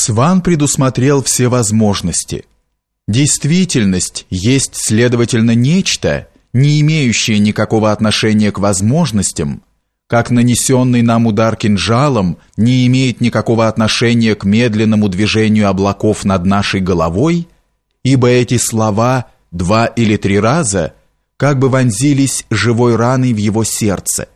Сван предусмотрел все возможности. Действительность есть, следовательно, нечто, не имеющее никакого отношения к возможностям, как нанесенный нам удар кинжалом не имеет никакого отношения к медленному движению облаков над нашей головой, ибо эти слова два или три раза как бы вонзились живой раной в его сердце.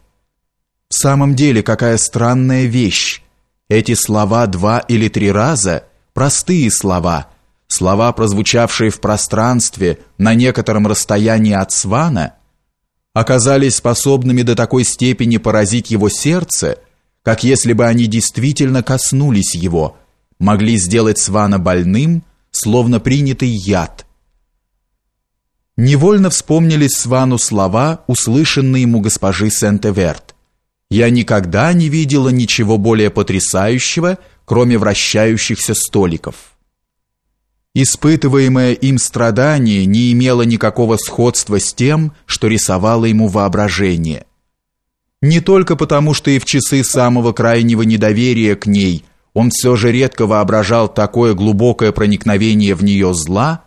В самом деле, какая странная вещь! Эти слова два или три раза – простые слова, слова, прозвучавшие в пространстве на некотором расстоянии от Свана, оказались способными до такой степени поразить его сердце, как если бы они действительно коснулись его, могли сделать Свана больным, словно принятый яд. Невольно вспомнились Свану слова, услышанные ему госпожи Сент-Эверт. Я никогда не видела ничего более потрясающего, кроме вращающихся столиков. Испытываемое им страдание не имело никакого сходства с тем, что рисовало ему воображение. Не только потому, что и в часы самого крайнего недоверия к ней он все же редко воображал такое глубокое проникновение в нее зла,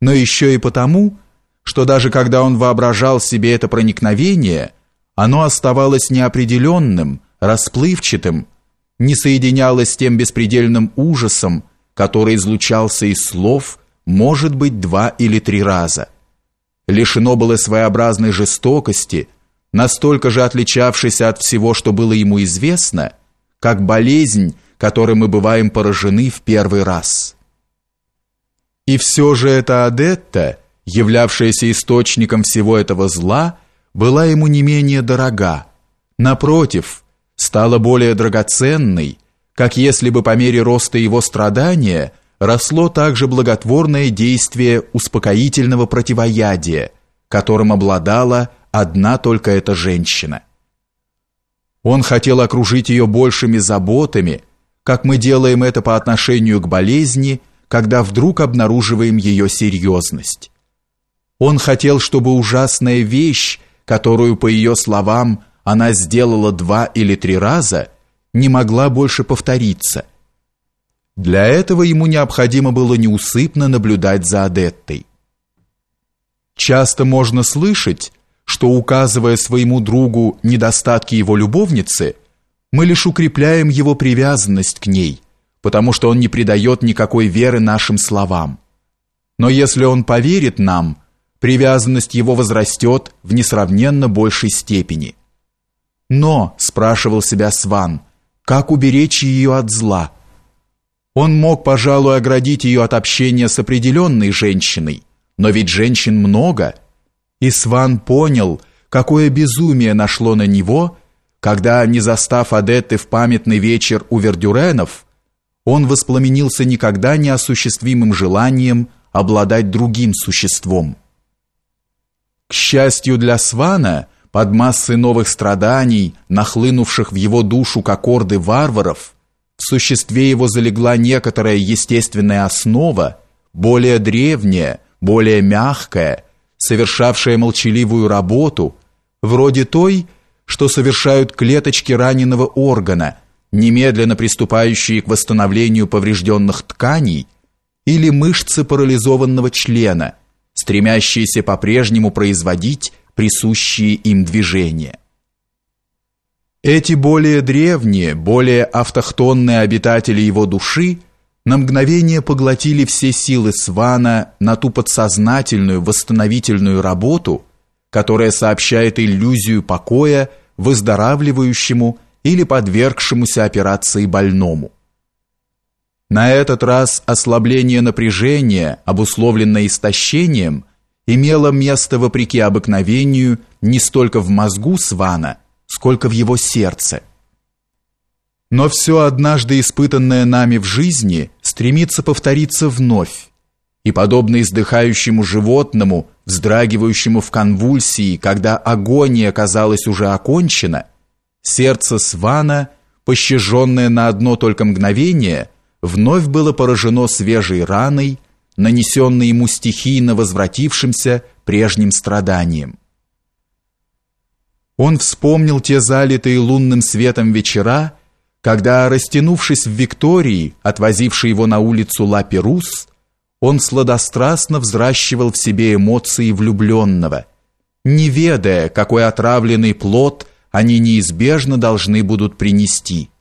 но еще и потому, что даже когда он воображал себе это проникновение – оно оставалось неопределенным, расплывчатым, не соединялось с тем беспредельным ужасом, который излучался из слов, может быть, два или три раза. Лишено было своеобразной жестокости, настолько же отличавшейся от всего, что было ему известно, как болезнь, которой мы бываем поражены в первый раз. И все же эта Адетта, являвшаяся источником всего этого зла, была ему не менее дорога. Напротив, стала более драгоценной, как если бы по мере роста его страдания росло также благотворное действие успокоительного противоядия, которым обладала одна только эта женщина. Он хотел окружить ее большими заботами, как мы делаем это по отношению к болезни, когда вдруг обнаруживаем ее серьезность. Он хотел, чтобы ужасная вещь, которую, по ее словам, она сделала два или три раза, не могла больше повториться. Для этого ему необходимо было неусыпно наблюдать за Адеттой. Часто можно слышать, что, указывая своему другу недостатки его любовницы, мы лишь укрепляем его привязанность к ней, потому что он не придает никакой веры нашим словам. Но если он поверит нам – привязанность его возрастет в несравненно большей степени. Но, спрашивал себя Сван, как уберечь ее от зла? Он мог, пожалуй, оградить ее от общения с определенной женщиной, но ведь женщин много. И Сван понял, какое безумие нашло на него, когда, не застав Адетты в памятный вечер у Вердюренов, он воспламенился никогда неосуществимым желанием обладать другим существом. К счастью для Свана, под массой новых страданий, нахлынувших в его душу как орды варваров, в существе его залегла некоторая естественная основа, более древняя, более мягкая, совершавшая молчаливую работу, вроде той, что совершают клеточки раненого органа, немедленно приступающие к восстановлению поврежденных тканей, или мышцы парализованного члена – стремящиеся по-прежнему производить присущие им движения. Эти более древние, более автохтонные обитатели его души на мгновение поглотили все силы Свана на ту подсознательную восстановительную работу, которая сообщает иллюзию покоя выздоравливающему или подвергшемуся операции больному. На этот раз ослабление напряжения, обусловленное истощением, имело место вопреки обыкновению не столько в мозгу Свана, сколько в его сердце. Но все однажды испытанное нами в жизни стремится повториться вновь, и подобно издыхающему животному, вздрагивающему в конвульсии, когда агония казалась уже окончена, сердце Свана, пощаженное на одно только мгновение – вновь было поражено свежей раной, нанесенной ему стихийно возвратившимся прежним страданием. Он вспомнил те залитые лунным светом вечера, когда, растянувшись в Виктории, отвозивший его на улицу Ла-Перус, он сладострастно взращивал в себе эмоции влюбленного, не ведая, какой отравленный плод они неизбежно должны будут принести –